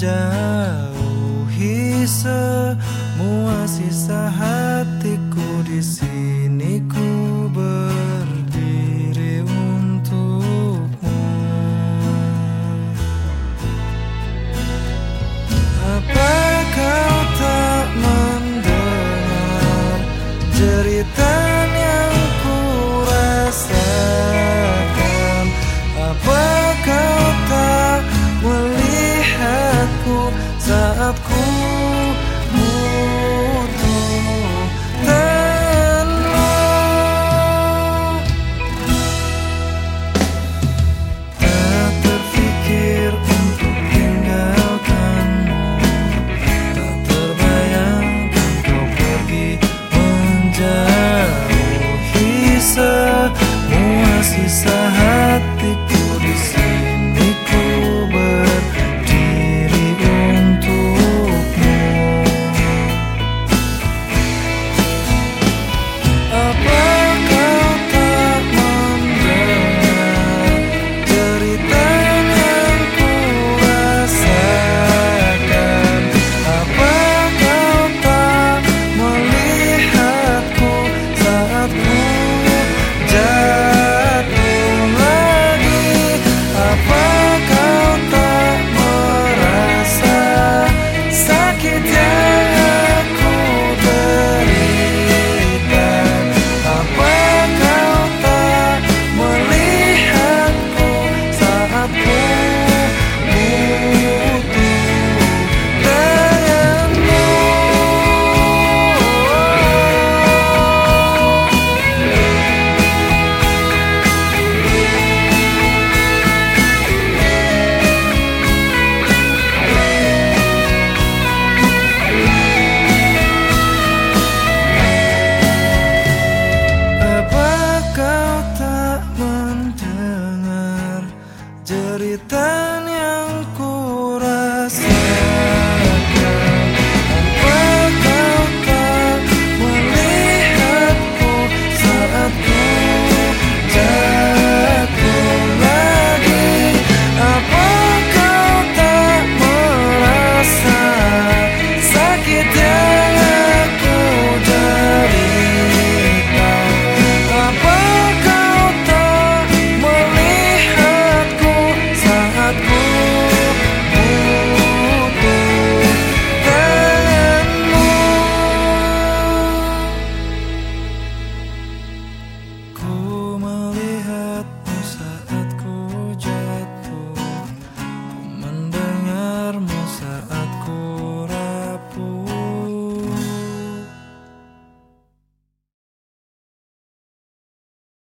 Jauhi semua sisa hatiku Margarita